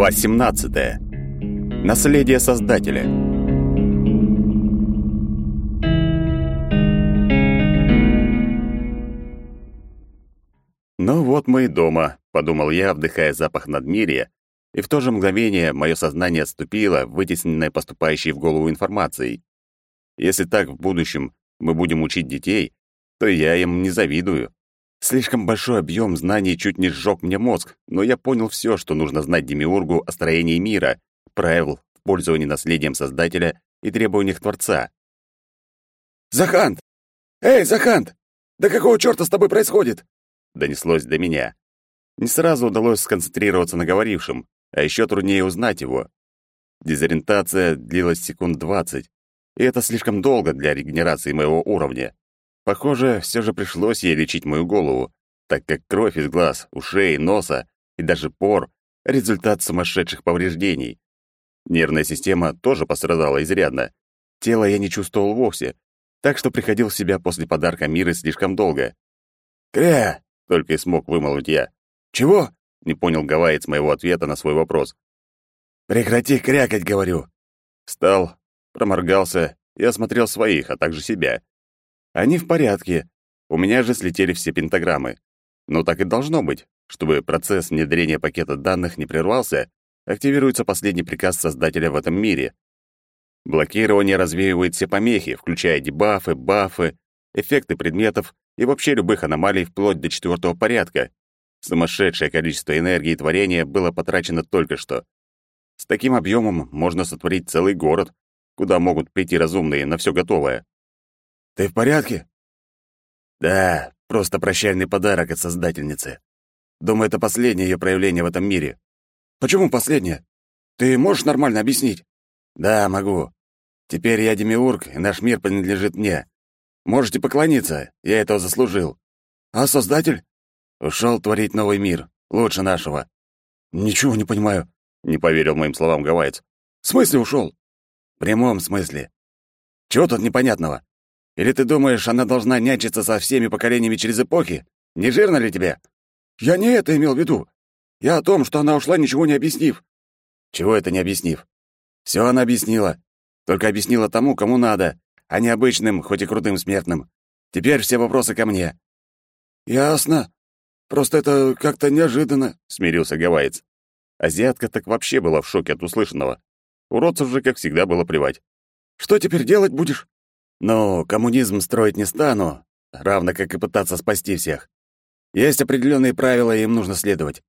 Глава 17. Наследие Создателя. «Ну вот мы и дома», — подумал я, вдыхая запах надмирия, и в то же мгновение мое сознание отступило, вытесненное поступающей в голову информацией. Если так в будущем мы будем учить детей, то я им не завидую. Слишком большой объем знаний чуть не сжег мне мозг, но я понял все, что нужно знать Демиургу о строении мира, правил в пользовании наследием Создателя и требованиях Творца. «Захант! Эй, Захант! Да какого чёрта с тобой происходит?» Донеслось до меня. Не сразу удалось сконцентрироваться на говорившем, а еще труднее узнать его. Дезориентация длилась секунд двадцать, и это слишком долго для регенерации моего уровня. Похоже, все же пришлось ей лечить мою голову, так как кровь из глаз, ушей, носа и даже пор — результат сумасшедших повреждений. Нервная система тоже пострадала изрядно. Тело я не чувствовал вовсе, так что приходил в себя после подарка мира слишком долго. «Кря!» — только и смог вымолвить я. «Чего?» — не понял гавайец моего ответа на свой вопрос. «Прекрати крякать, говорю!» Встал, проморгался и осмотрел своих, а также себя. Они в порядке. У меня же слетели все пентаграммы. Но так и должно быть. Чтобы процесс внедрения пакета данных не прервался, активируется последний приказ создателя в этом мире. Блокирование развеивает все помехи, включая дебафы, бафы, эффекты предметов и вообще любых аномалий вплоть до четвертого порядка. Сумасшедшее количество энергии и творения было потрачено только что. С таким объемом можно сотворить целый город, куда могут прийти разумные на все готовое. Ты в порядке? Да, просто прощальный подарок от Создательницы. Думаю, это последнее ее проявление в этом мире. Почему последнее? Ты можешь нормально объяснить? Да, могу. Теперь я Демиург, и наш мир принадлежит мне. Можете поклониться, я этого заслужил. А Создатель? Ушел творить новый мир, лучше нашего. Ничего не понимаю, не поверил моим словам Гавайец. В смысле ушел? В прямом смысле. Чего тут непонятного? Или ты думаешь, она должна нянчиться со всеми поколениями через эпохи? Не жирно ли тебе?» «Я не это имел в виду. Я о том, что она ушла, ничего не объяснив». «Чего это не объяснив? Все она объяснила. Только объяснила тому, кому надо, а не обычным, хоть и крутым смертным. Теперь все вопросы ко мне». «Ясно. Просто это как-то неожиданно», — смирился Гавайец. Азиатка так вообще была в шоке от услышанного. Уродцев же, как всегда, было плевать. «Что теперь делать будешь?» Но коммунизм строить не стану, равно как и пытаться спасти всех. Есть определенные правила, и им нужно следовать.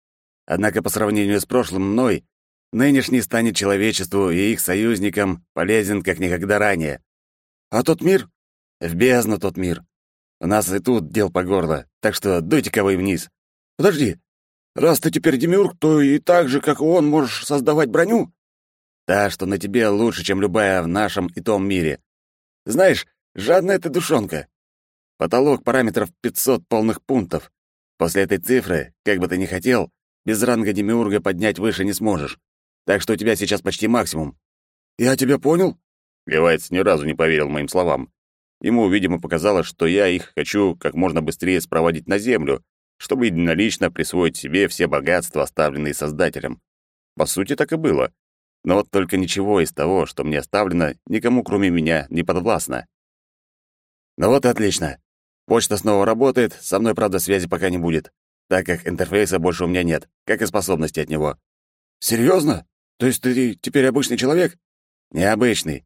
Однако по сравнению с прошлым мной, нынешний станет человечеству и их союзникам полезен как никогда ранее. А тот мир? В бездну тот мир. У нас и тут дел по горло, так что дуйте-ка вы вниз. Подожди, раз ты теперь демиург, то и так же, как и он, можешь создавать броню? Та, что на тебе лучше, чем любая в нашем и том мире. Знаешь, жадная ты душонка. Потолок параметров 500 полных пунктов. После этой цифры, как бы ты ни хотел, без ранга демиурга поднять выше не сможешь. Так что у тебя сейчас почти максимум. Я тебя понял? Гавайец ни разу не поверил моим словам. Ему, видимо, показалось, что я их хочу как можно быстрее спроводить на землю, чтобы единолично присвоить себе все богатства, оставленные Создателем. По сути, так и было. Но вот только ничего из того, что мне оставлено, никому, кроме меня, не подвластно. Ну вот и отлично. Почта снова работает, со мной, правда, связи пока не будет, так как интерфейса больше у меня нет, как и способности от него. Серьезно? То есть ты теперь обычный человек? Необычный.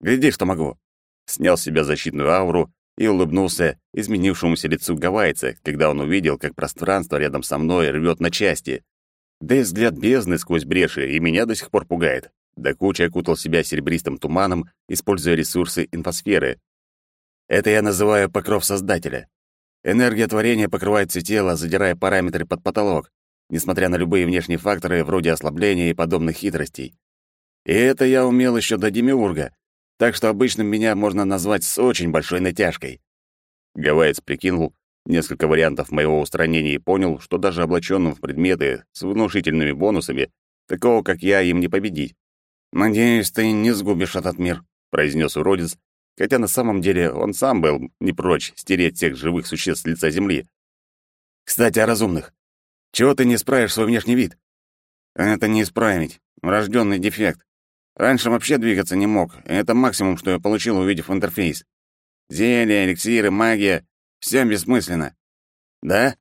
Гляди, что могу. Снял с себя защитную ауру и улыбнулся изменившемуся лицу гавайца, когда он увидел, как пространство рядом со мной рвет на части, да и взгляд бездны сквозь бреши и меня до сих пор пугает. До кучи окутал себя серебристым туманом, используя ресурсы инфосферы. Это я называю покров Создателя. Энергия творения покрывает все тело, задирая параметры под потолок, несмотря на любые внешние факторы вроде ослабления и подобных хитростей. И это я умел еще до Демиурга, так что обычным меня можно назвать с очень большой натяжкой. Гавайец прикинул, несколько вариантов моего устранения и понял, что даже облаченным в предметы с внушительными бонусами, такого, как я, им не победить. «Надеюсь, ты не сгубишь этот мир», — произнес уродец, хотя на самом деле он сам был не прочь стереть всех живых существ с лица земли. «Кстати, о разумных. Чего ты не справишь свой внешний вид?» Это не исправить. Врожденный дефект. Раньше вообще двигаться не мог, это максимум, что я получил, увидев интерфейс. Зелья, эликсиры, магия — все бессмысленно. Да?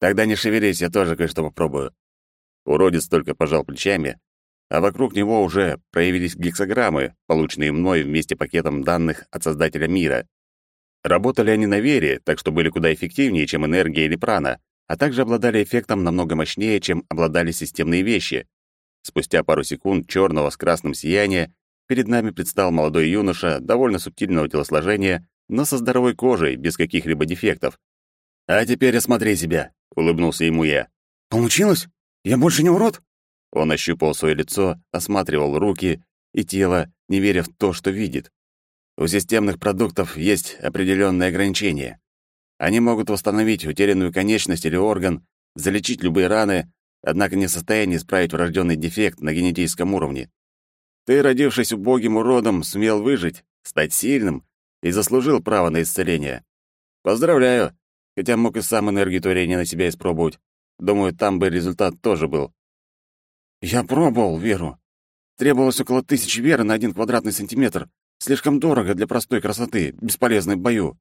Тогда не шевелись, я тоже кое-что попробую. Уродец только пожал плечами, а вокруг него уже проявились гексограммы, полученные мной вместе пакетом данных от создателя мира. Работали они на вере, так что были куда эффективнее, чем энергия или прана, а также обладали эффектом намного мощнее, чем обладали системные вещи. Спустя пару секунд черного с красным сияния перед нами предстал молодой юноша довольно субтильного телосложения, но со здоровой кожей, без каких-либо дефектов. «А теперь осмотри себя», — улыбнулся ему я. «Получилось? Я больше не урод?» Он ощупал свое лицо, осматривал руки и тело, не веря в то, что видит. У системных продуктов есть определенные ограничения. Они могут восстановить утерянную конечность или орган, залечить любые раны, однако не в состоянии исправить врожденный дефект на генетическом уровне. Ты, родившись убогим уродом, сумел выжить, стать сильным и заслужил право на исцеление. Поздравляю, хотя мог и сам энергию творения на себя испробовать. Думаю, там бы результат тоже был. Я пробовал веру. Требовалось около тысячи веры на один квадратный сантиметр. Слишком дорого для простой красоты, бесполезной в бою.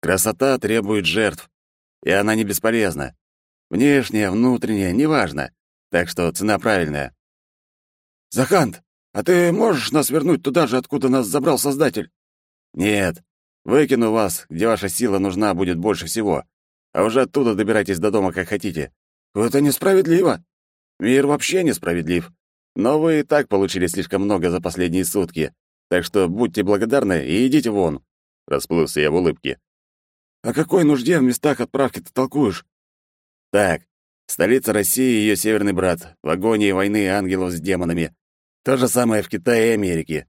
Красота требует жертв, и она не бесполезна. Внешняя, внутренняя, неважно. Так что цена правильная. «Захант, а ты можешь нас вернуть туда же, откуда нас забрал Создатель?» «Нет. Выкину вас, где ваша сила нужна будет больше всего. А уже оттуда добирайтесь до дома, как хотите». «Это несправедливо». «Мир вообще несправедлив. Но вы и так получили слишком много за последние сутки. Так что будьте благодарны и идите вон», — расплылся я в улыбке. «О какой нужде в местах отправки ты толкуешь?» «Так, столица России и ее северный брат, в агонии войны ангелов с демонами. То же самое в Китае и Америке.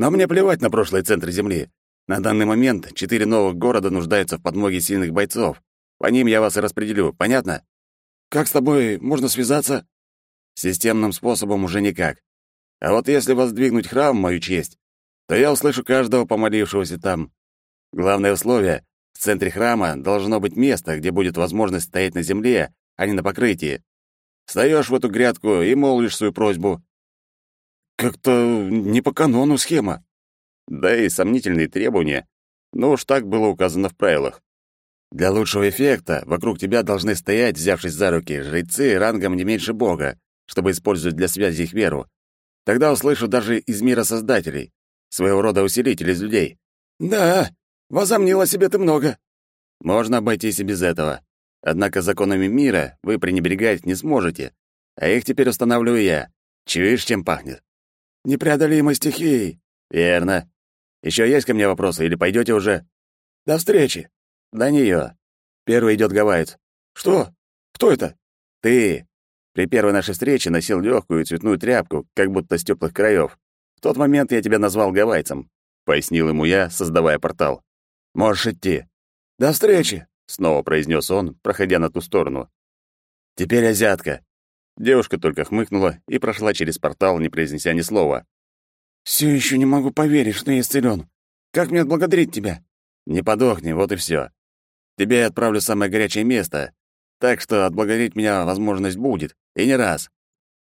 Но мне плевать на прошлые центры Земли. На данный момент четыре новых города нуждаются в подмоге сильных бойцов. По ним я вас и распределю, понятно?» «Как с тобой можно связаться?» «Системным способом уже никак. А вот если воздвигнуть храм мою честь, то я услышу каждого помолившегося там. Главное условие — в центре храма должно быть место, где будет возможность стоять на земле, а не на покрытии. Встаешь в эту грядку и молвишь свою просьбу. Как-то не по канону схема. Да и сомнительные требования, но уж так было указано в правилах. Для лучшего эффекта вокруг тебя должны стоять, взявшись за руки, жрецы рангом не меньше бога, чтобы использовать для связи их веру. Тогда услышу даже из мира создателей, своего рода усилитель из людей. Да, возомнила себе ты много. Можно обойтись и без этого. Однако законами мира вы пренебрегать не сможете, а их теперь устанавливаю я. Чуешь, чем пахнет? Непреодолимой стихией. Верно. Еще есть ко мне вопросы или пойдете уже? До встречи. До нее. Первый идет гавайец. Что? Кто это? Ты. При первой нашей встрече носил легкую цветную тряпку, как будто с теплых краев. В тот момент я тебя назвал гавайцем, пояснил ему я, создавая портал. Можешь идти. До встречи, снова произнес он, проходя на ту сторону. Теперь азиатка. Девушка только хмыкнула и прошла через портал, не произнеся ни слова. Все еще не могу поверить, что я исцелен. Как мне отблагодарить тебя? Не подохни, вот и все. Тебе я отправлю самое горячее место, так что отблагодарить меня возможность будет, и не раз.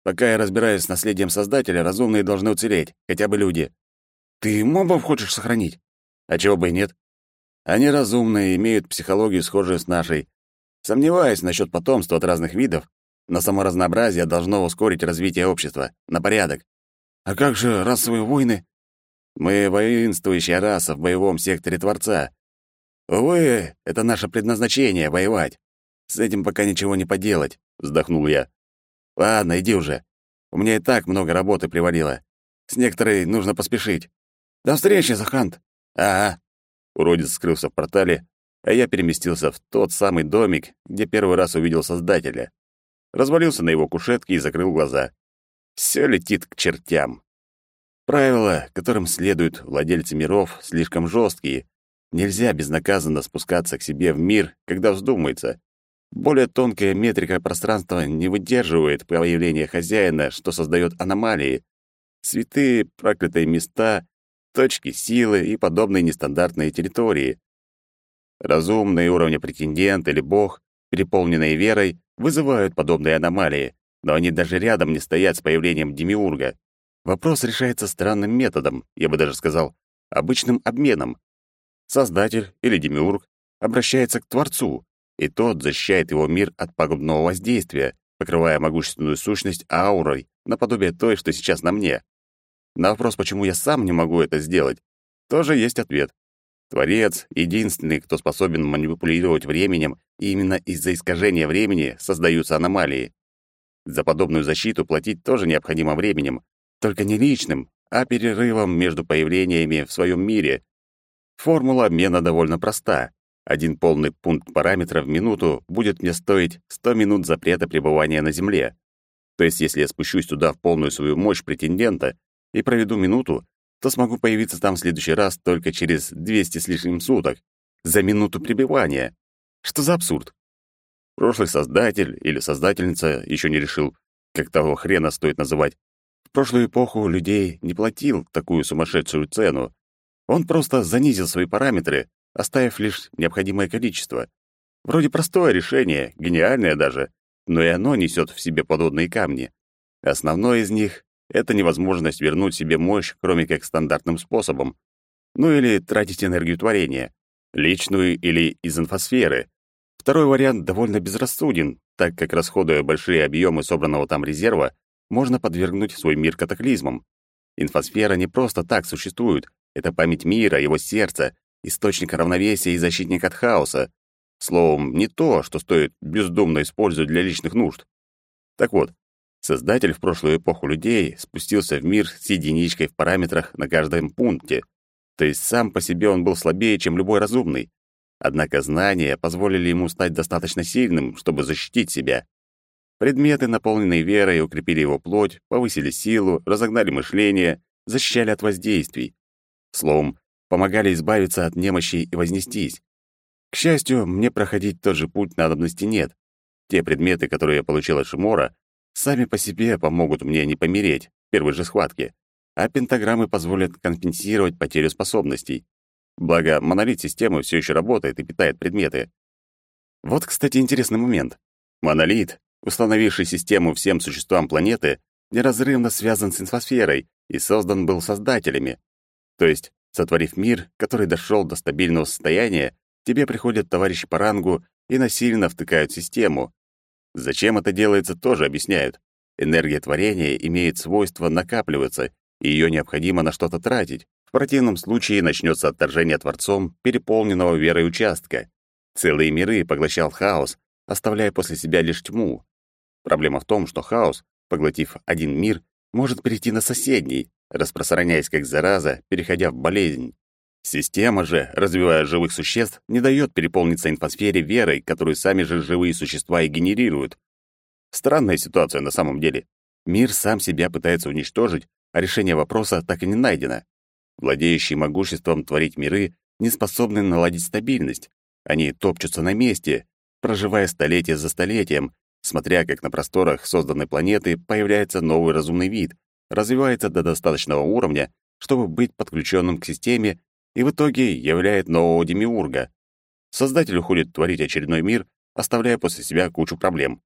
Пока я разбираюсь с наследием Создателя, разумные должны уцелеть, хотя бы люди. Ты мобов хочешь сохранить? А чего бы и нет? Они разумные, имеют психологию, схожую с нашей. Сомневаюсь насчет потомства от разных видов, но само разнообразие должно ускорить развитие общества. На порядок. А как же расовые войны? Мы воинствующая раса в боевом секторе Творца. Увы, это наше предназначение — воевать. С этим пока ничего не поделать, — вздохнул я. Ладно, иди уже. У меня и так много работы привалило. С некоторой нужно поспешить. До встречи, Захант. Ага. Уродец скрылся в портале, а я переместился в тот самый домик, где первый раз увидел Создателя. Развалился на его кушетке и закрыл глаза. Все летит к чертям. Правила, которым следуют владельцы миров, слишком жесткие. Нельзя безнаказанно спускаться к себе в мир, когда вздумается. Более тонкая метрика пространства не выдерживает появления хозяина, что создает аномалии. Святые, проклятые места, точки силы и подобные нестандартные территории. Разумные уровни претендент или бог, переполненные верой, вызывают подобные аномалии. но они даже рядом не стоят с появлением Демиурга. Вопрос решается странным методом, я бы даже сказал, обычным обменом. Создатель или Демиург обращается к Творцу, и тот защищает его мир от пагубного воздействия, покрывая могущественную сущность аурой, наподобие той, что сейчас на мне. На вопрос, почему я сам не могу это сделать, тоже есть ответ. Творец — единственный, кто способен манипулировать временем, и именно из-за искажения времени создаются аномалии. За подобную защиту платить тоже необходимо временем, только не личным, а перерывом между появлениями в своем мире. Формула обмена довольно проста. Один полный пункт параметра в минуту будет мне стоить 100 минут запрета пребывания на Земле. То есть, если я спущусь туда в полную свою мощь претендента и проведу минуту, то смогу появиться там в следующий раз только через 200 с лишним суток, за минуту пребывания. Что за абсурд? Прошлый создатель или создательница еще не решил, как того хрена стоит называть. В прошлую эпоху людей не платил такую сумасшедшую цену. Он просто занизил свои параметры, оставив лишь необходимое количество. Вроде простое решение, гениальное даже, но и оно несет в себе подводные камни. Основной из них это невозможность вернуть себе мощь, кроме как стандартным способом. Ну или тратить энергию творения, личную или из инфосферы. Второй вариант довольно безрассуден, так как, расходуя большие объемы собранного там резерва, можно подвергнуть свой мир катаклизмам. Инфосфера не просто так существует, это память мира, его сердца, источник равновесия и защитник от хаоса. Словом, не то, что стоит бездумно использовать для личных нужд. Так вот, Создатель в прошлую эпоху людей спустился в мир с единичкой в параметрах на каждом пункте, то есть сам по себе он был слабее, чем любой разумный. Однако знания позволили ему стать достаточно сильным, чтобы защитить себя. Предметы, наполненные верой, укрепили его плоть, повысили силу, разогнали мышление, защищали от воздействий. Словом, помогали избавиться от немощи и вознестись. К счастью, мне проходить тот же путь надобности нет. Те предметы, которые я получил от Шимора, сами по себе помогут мне не помереть в первой же схватке, а пентаграммы позволят компенсировать потерю способностей. Благо, монолит системы все еще работает и питает предметы. Вот, кстати, интересный момент. Монолит, установивший систему всем существам планеты, неразрывно связан с инфосферой и создан был создателями. То есть, сотворив мир, который дошел до стабильного состояния, тебе приходят товарищи по рангу и насильно втыкают систему, Зачем это делается, тоже объясняют. Энергия творения имеет свойство накапливаться, и ее необходимо на что-то тратить. В противном случае начнется отторжение Творцом переполненного верой участка. Целые миры поглощал хаос, оставляя после себя лишь тьму. Проблема в том, что хаос, поглотив один мир, может перейти на соседний, распространяясь как зараза, переходя в болезнь. Система же, развивая живых существ, не дает переполниться инфосфере верой, которую сами же живые существа и генерируют. Странная ситуация на самом деле. Мир сам себя пытается уничтожить, а решение вопроса так и не найдено. Владеющие могуществом творить миры не способны наладить стабильность. Они топчутся на месте, проживая столетие за столетием, смотря как на просторах созданной планеты появляется новый разумный вид, развивается до достаточного уровня, чтобы быть подключенным к системе и в итоге являет нового демиурга. Создатель уходит творить очередной мир, оставляя после себя кучу проблем.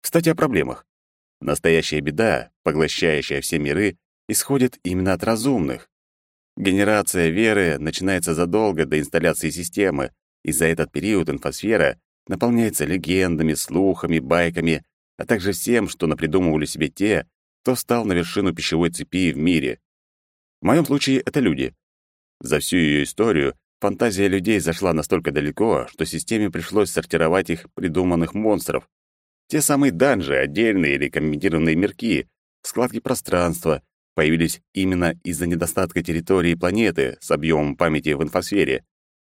Кстати, о проблемах. Настоящая беда, поглощающая все миры, исходит именно от разумных. Генерация веры начинается задолго до инсталляции системы, и за этот период инфосфера наполняется легендами, слухами, байками, а также всем, что напридумывали себе те, кто встал на вершину пищевой цепи в мире. В моем случае это люди. За всю ее историю фантазия людей зашла настолько далеко, что системе пришлось сортировать их придуманных монстров. Те самые данжи, отдельные или комбинированные мирки, складки пространства появились именно из-за недостатка территории планеты с объемом памяти в инфосфере.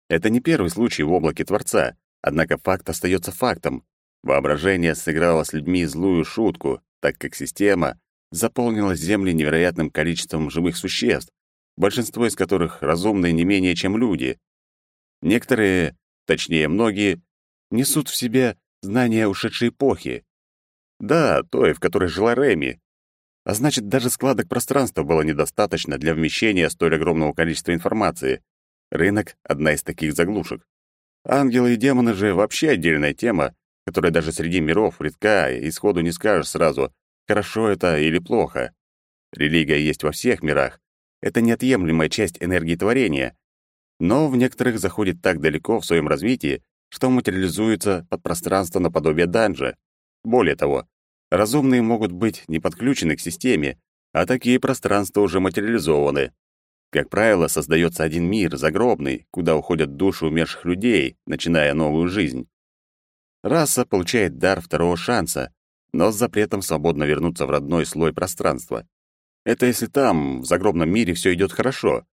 Это не первый случай в облаке Творца, однако факт остается фактом. Воображение сыграло с людьми злую шутку, так как система заполнила Земли невероятным количеством живых существ, большинство из которых разумны не менее, чем люди. Некоторые, точнее многие, несут в себе знания ушедшей эпохи. Да, той, в которой жила Реми. А значит, даже складок пространства было недостаточно для вмещения столь огромного количества информации. Рынок — одна из таких заглушек. Ангелы и демоны же вообще отдельная тема, которая даже среди миров редка, и сходу не скажешь сразу, хорошо это или плохо. Религия есть во всех мирах. Это неотъемлемая часть энергии творения. Но в некоторых заходит так далеко в своем развитии, что материализуется под пространство наподобие данжа. Более того, разумные могут быть не подключены к системе, а такие пространства уже материализованы. Как правило, создается один мир, загробный, куда уходят души умерших людей, начиная новую жизнь. Раса получает дар второго шанса, но с запретом свободно вернуться в родной слой пространства. Это если там, в загробном мире, все идет хорошо.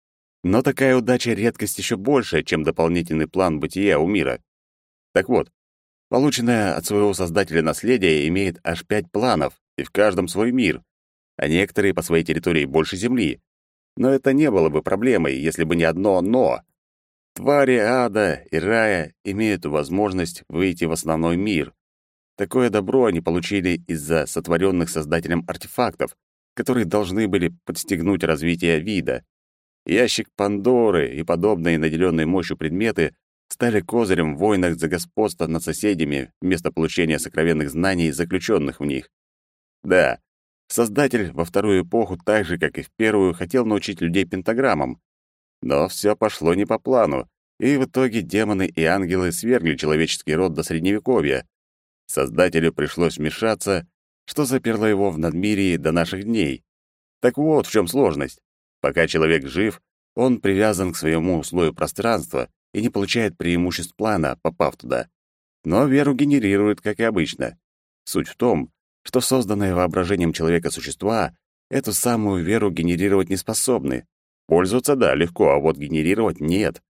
Но такая удача — редкость еще большая, чем дополнительный план бытия у мира. Так вот, полученное от своего создателя наследие имеет аж пять планов, и в каждом свой мир, а некоторые по своей территории больше Земли. Но это не было бы проблемой, если бы не одно «но». Твари ада и рая имеют возможность выйти в основной мир. Такое добро они получили из-за сотворенных создателем артефактов, которые должны были подстегнуть развитие вида. Ящик Пандоры и подобные наделенные мощью предметы стали козырем в войнах за господство над соседями вместо получения сокровенных знаний, заключенных в них. Да, Создатель во вторую эпоху, так же, как и в первую, хотел научить людей пентаграммам. Но все пошло не по плану, и в итоге демоны и ангелы свергли человеческий род до Средневековья. Создателю пришлось вмешаться, что заперло его в надмирии до наших дней. Так вот в чем сложность. Пока человек жив, он привязан к своему слою пространства и не получает преимуществ плана, попав туда. Но веру генерирует, как и обычно. Суть в том, что созданное воображением человека существа эту самую веру генерировать не способны. Пользоваться, да, легко, а вот генерировать нет.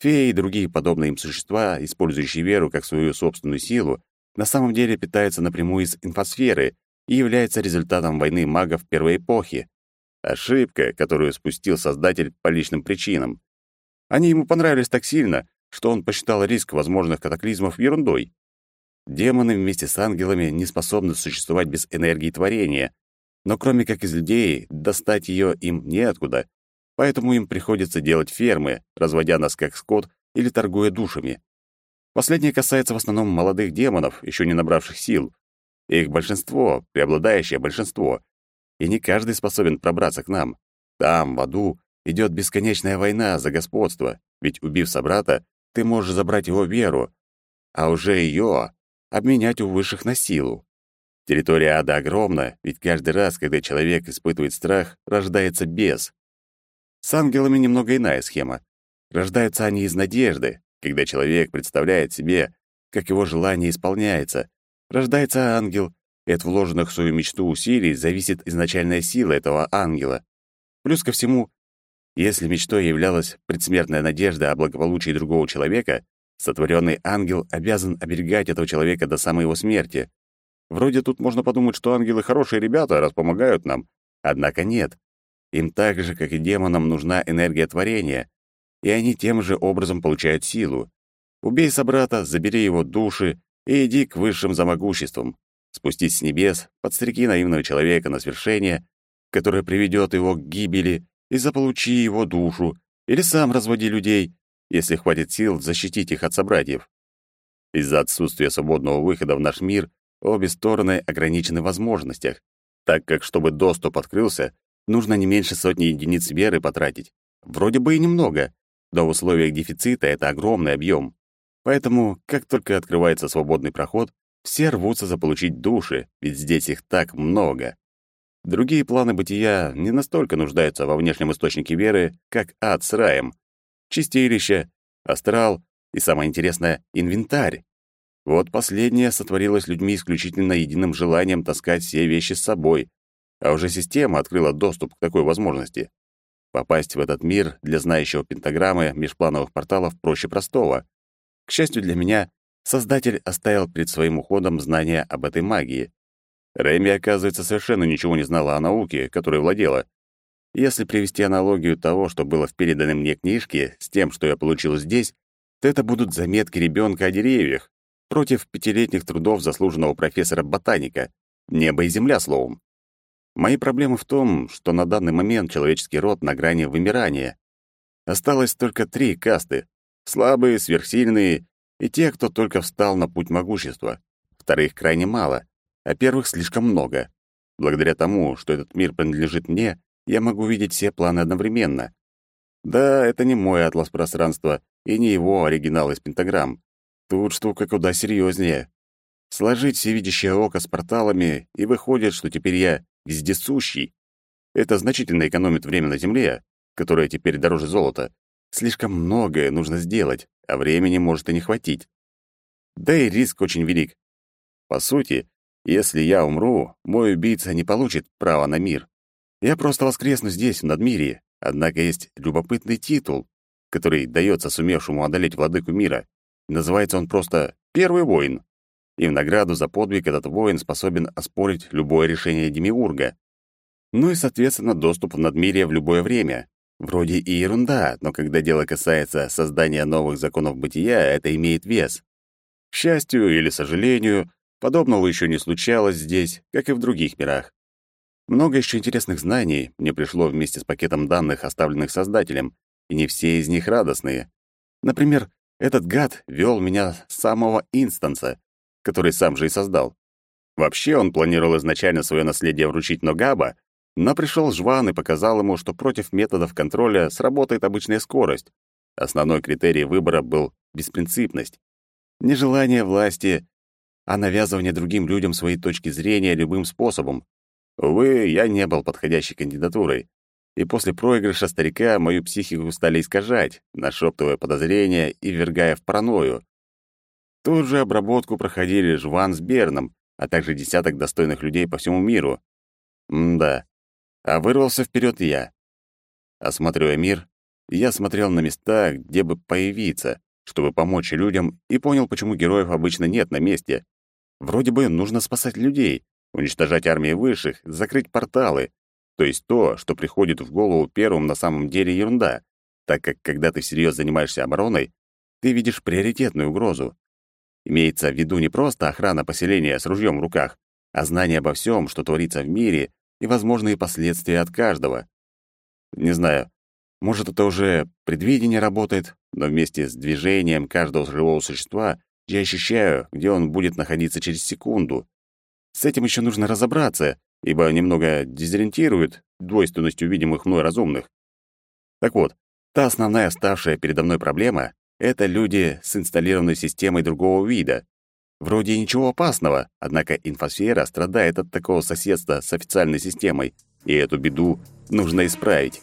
Феи и другие подобные им существа, использующие веру как свою собственную силу, на самом деле питаются напрямую из инфосферы и являются результатом войны магов первой эпохи. Ошибка, которую спустил Создатель по личным причинам. Они ему понравились так сильно, что он посчитал риск возможных катаклизмов ерундой. Демоны вместе с ангелами не способны существовать без энергии творения, но кроме как из людей, достать ее им неоткуда, поэтому им приходится делать фермы, разводя нас как скот или торгуя душами. Последнее касается в основном молодых демонов, еще не набравших сил. Их большинство, преобладающее большинство, и не каждый способен пробраться к нам. Там, в аду, идет бесконечная война за господство, ведь, убив собрата, ты можешь забрать его веру, а уже ее обменять у высших на силу. Территория ада огромна, ведь каждый раз, когда человек испытывает страх, рождается бес. С ангелами немного иная схема. Рождаются они из надежды, когда человек представляет себе, как его желание исполняется. Рождается ангел, и от вложенных в свою мечту усилий зависит изначальная сила этого ангела. Плюс ко всему, если мечтой являлась предсмертная надежда о благополучии другого человека, Сотворенный ангел обязан оберегать этого человека до самой его смерти. Вроде тут можно подумать, что ангелы хорошие ребята, раз помогают нам. Однако нет. Им так же, как и демонам, нужна энергия творения, и они тем же образом получают силу. Убей собрата, забери его души и иди к высшим за могуществом. Спустись с небес, подстреки наивного человека на свершение, которое приведет его к гибели, и заполучи его душу, или сам разводи людей, если хватит сил защитить их от собратьев. Из-за отсутствия свободного выхода в наш мир обе стороны ограничены в возможностях, так как, чтобы доступ открылся, нужно не меньше сотни единиц веры потратить. Вроде бы и немного, но в условиях дефицита это огромный объем. Поэтому, как только открывается свободный проход, все рвутся заполучить души, ведь здесь их так много. Другие планы бытия не настолько нуждаются во внешнем источнике веры, как ад с раем, чистилище, астрал и, самое интересное, инвентарь. Вот последнее сотворилось людьми исключительно единым желанием таскать все вещи с собой, а уже система открыла доступ к такой возможности. Попасть в этот мир для знающего пентаграммы межплановых порталов проще простого. К счастью для меня, Создатель оставил перед своим уходом знания об этой магии. Рэми, оказывается, совершенно ничего не знала о науке, которой владела, если привести аналогию того, что было в переданной мне книжке, с тем, что я получил здесь, то это будут заметки ребенка о деревьях против пятилетних трудов заслуженного профессора-ботаника. Небо и земля, словом. Мои проблемы в том, что на данный момент человеческий род на грани вымирания. Осталось только три касты — слабые, сверхсильные и те, кто только встал на путь могущества. вторых крайне мало, а первых слишком много. Благодаря тому, что этот мир принадлежит мне, я могу видеть все планы одновременно. Да, это не мой атлас пространства и не его оригинал из пентаграмм. Тут штука куда серьезнее. Сложить всевидящее око с порталами, и выходит, что теперь я вездесущий. Это значительно экономит время на Земле, которое теперь дороже золота. Слишком многое нужно сделать, а времени может и не хватить. Да и риск очень велик. По сути, если я умру, мой убийца не получит права на мир. Я просто воскресну здесь, в Надмирье, однако есть любопытный титул, который дается сумевшему одолеть владыку мира. Называется он просто «Первый воин». И в награду за подвиг этот воин способен оспорить любое решение Демиурга. Ну и, соответственно, доступ в Надмирье в любое время. Вроде и ерунда, но когда дело касается создания новых законов бытия, это имеет вес. К счастью или сожалению, подобного еще не случалось здесь, как и в других мирах. Много еще интересных знаний мне пришло вместе с пакетом данных, оставленных создателем, и не все из них радостные. Например, этот гад вел меня с самого инстанса, который сам же и создал. Вообще он планировал изначально свое наследие вручить Ногаба, но пришел Жван и показал ему, что против методов контроля сработает обычная скорость. Основной критерий выбора был беспринципность. Нежелание власти, а навязывание другим людям своей точки зрения любым способом. Увы, я не был подходящей кандидатурой. И после проигрыша старика мою психику стали искажать, нашептывая подозрения и вергая в паранойю. Тут же обработку проходили Жван с Берном, а также десяток достойных людей по всему миру. М да, а вырвался вперед я. Осматривая мир, я смотрел на места, где бы появиться, чтобы помочь людям, и понял, почему героев обычно нет на месте. Вроде бы нужно спасать людей, уничтожать армии высших, закрыть порталы. То есть то, что приходит в голову первым, на самом деле ерунда, так как когда ты всерьез занимаешься обороной, ты видишь приоритетную угрозу. Имеется в виду не просто охрана поселения с ружьем в руках, а знание обо всем, что творится в мире, и возможные последствия от каждого. Не знаю, может, это уже предвидение работает, но вместе с движением каждого живого существа я ощущаю, где он будет находиться через секунду. С этим еще нужно разобраться, ибо немного дезориентирует двойственностью видимых мной разумных. Так вот, та основная оставшая передо мной проблема — это люди с инсталлированной системой другого вида, Вроде ничего опасного, однако инфосфера страдает от такого соседства с официальной системой, и эту беду нужно исправить.